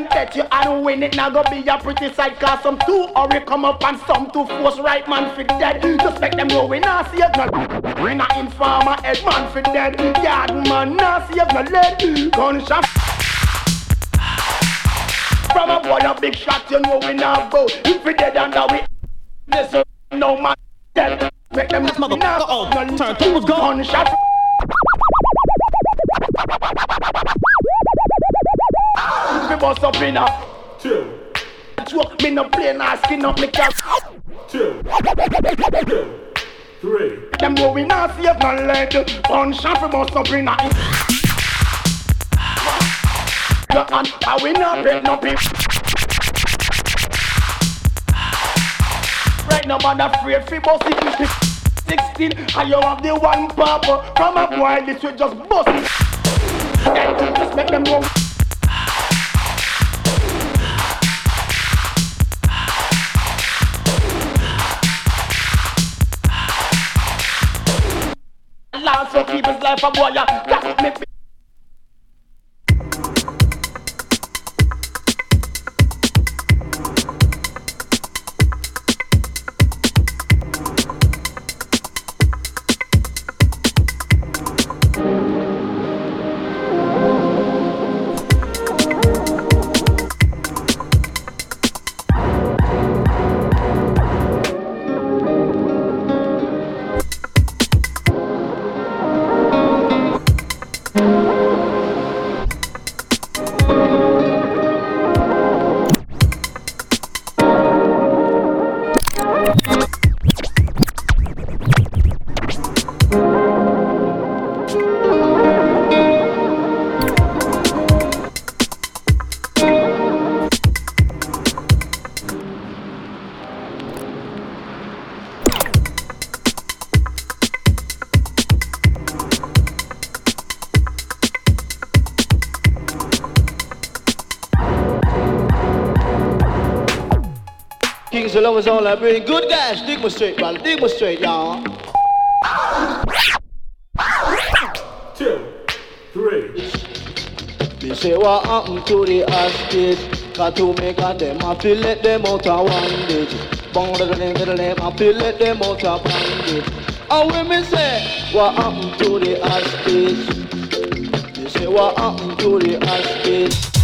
can bet you I don't win it. Now go be a pretty side cause some two hurry come up and some two force right man for dead. Just make them know we not save no. We not informer head man for dead. Yard man not save no lead. Gunshot. From a boy a big shot you know we not go. If we dead under we. This no man dead. Make them motherfucker oh, turn tables go. Gunshot. Bust up in a two. Choke me no play nah skin up me car. Two. Two. Three. Them go we nah save no lead. One shot we bust up in a. And how we not break no people. Right now, man, afraid fi bust it. 16, and you have the one papa. From a boy, this will just bust it. Just make them go. Last for people's life, a boy, ya got me. was all I bring. Good guys, dig me straight, man. Dig me straight, y'all. Two, three. Me say what happened to the hostage? Got to make a them, I feel let them out of bondage. Bong da da da da I feel let them out of bondage. And when me say what happened to the hostage? Me say what happened to the hostage?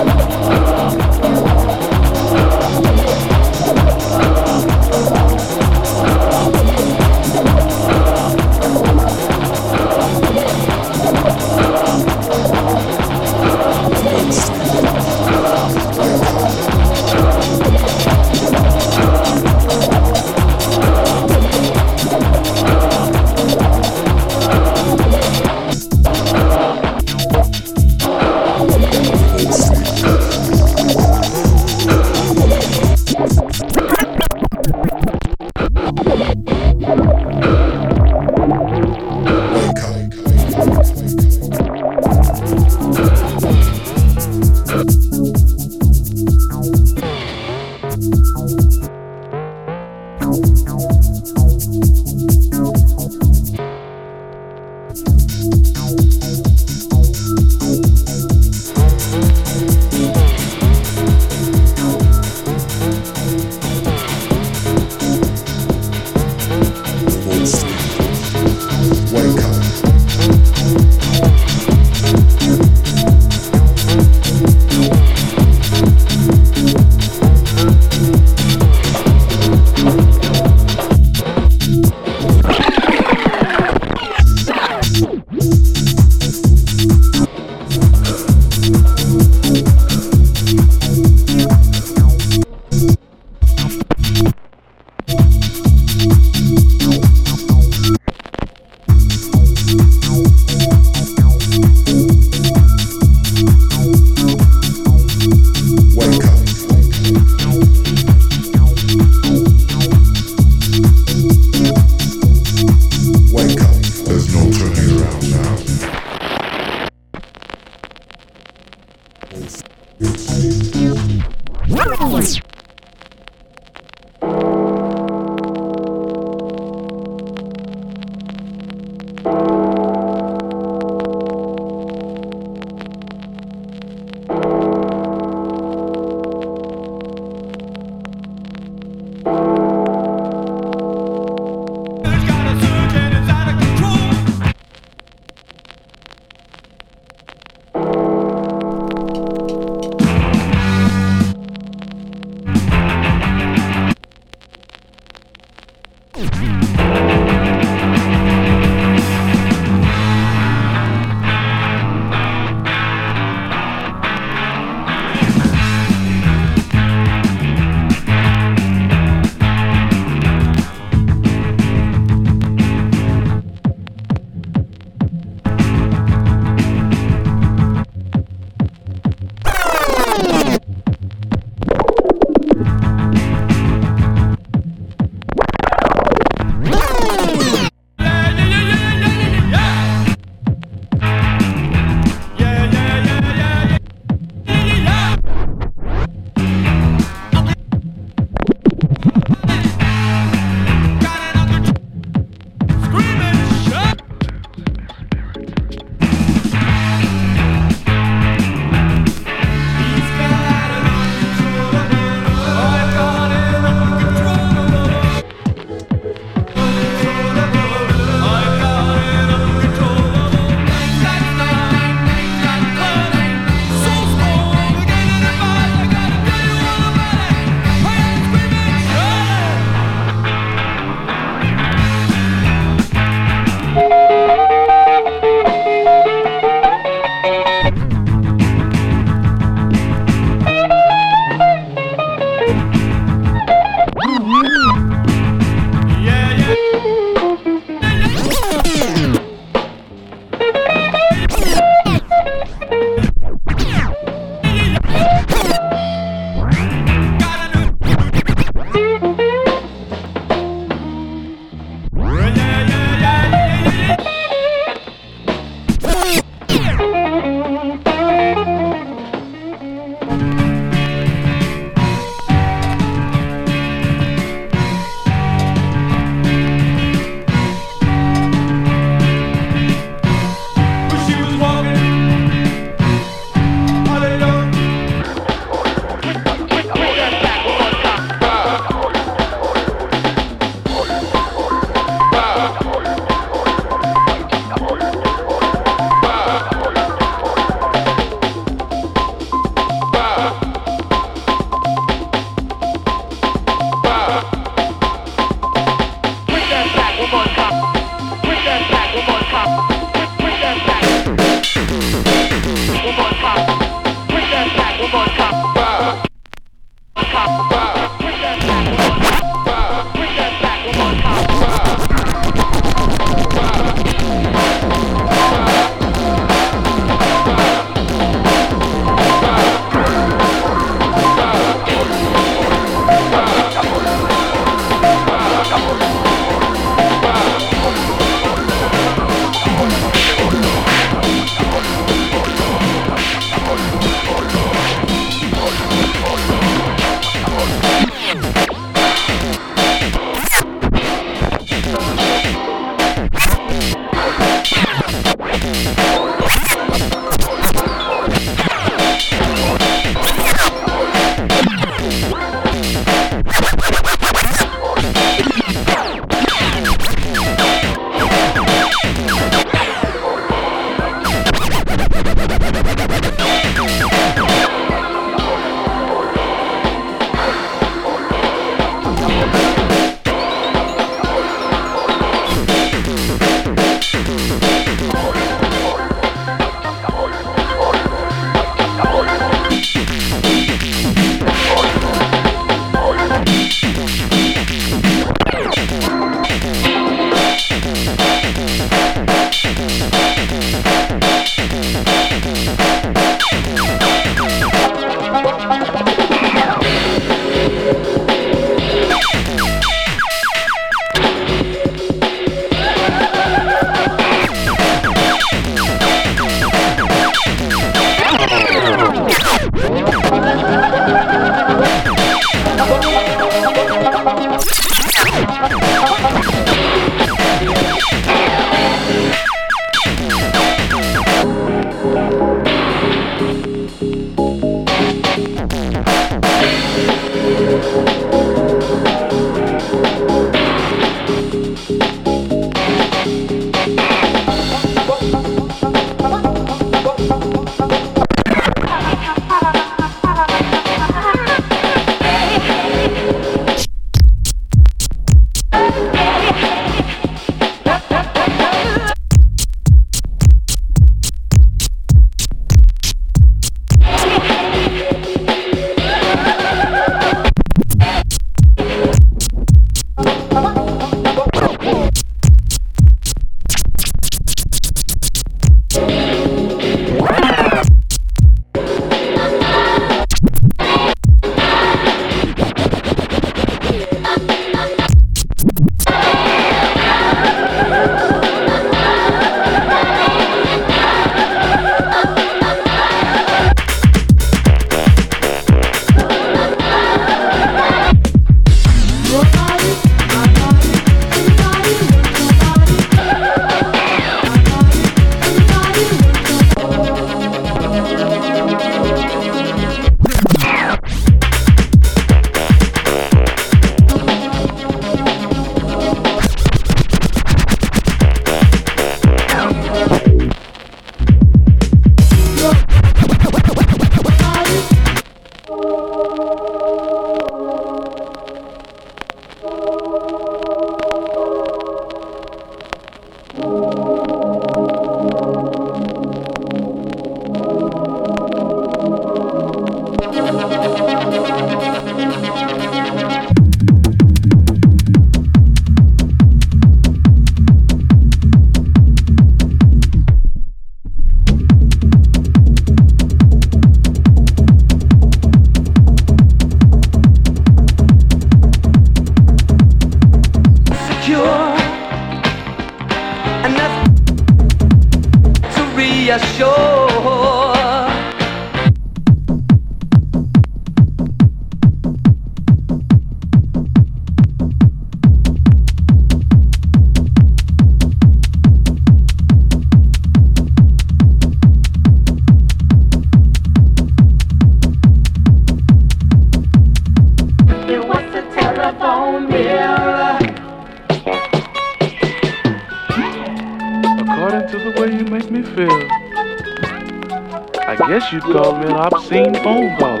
an obscene phone call.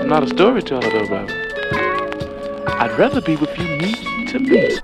I'm not a storyteller, though, Robert. I'd rather be with you meet to meet.